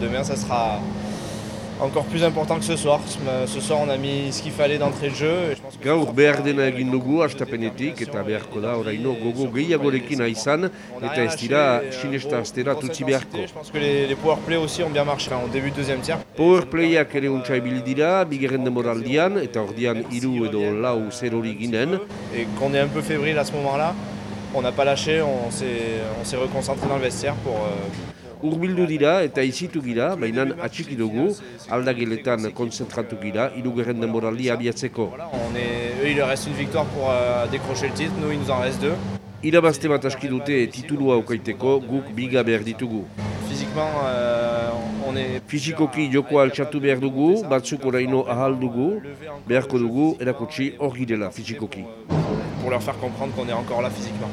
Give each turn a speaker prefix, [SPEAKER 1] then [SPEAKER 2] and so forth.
[SPEAKER 1] Demain, ça sera encore plus important que ce soir. Ce soir, on a mis ce qu'il fallait d'entrée de jeu.
[SPEAKER 2] Gaur behar dena egin dugu astapenetik eta beharko da oraino gogo gehiagorekin aizan eta ez dira sinesta astera tutsi beharko.
[SPEAKER 1] Je pense que les, les powerplay aussi ont bien marché en début de deuxième tiers.
[SPEAKER 2] Powerplayak ere untsa ibili dira, bigarren demoraldian eta ordian hiru edo lau zerori ginen.
[SPEAKER 1] Et qu'on est un peu fébrile à ce moment-là, on n'a pas lâché, on s'est on s'est reconcentré dans le vestiaire pour, euh,
[SPEAKER 2] Urbildu dira eta izitu gira, baina atxiki dugu, aldageletan konzentratu gira, irugarren demoraldi abiatzeko.
[SPEAKER 1] voilà, on est, eux, il leur reste une victoire pour euh, décrocher le titre, nous, il nous en reste deux.
[SPEAKER 2] Irabazte bat aski dute titulua aukaiteko guk biga behar ditugu.
[SPEAKER 1] Physiquement, euh, on est
[SPEAKER 2] Fizikoki jokoa altxatu behar dugu, batzuk oraino ahal dugu, beharko dugu erakutsi hor girela fizikoki.
[SPEAKER 1] pour leur faire comprendre qu'on est encore là physiquement.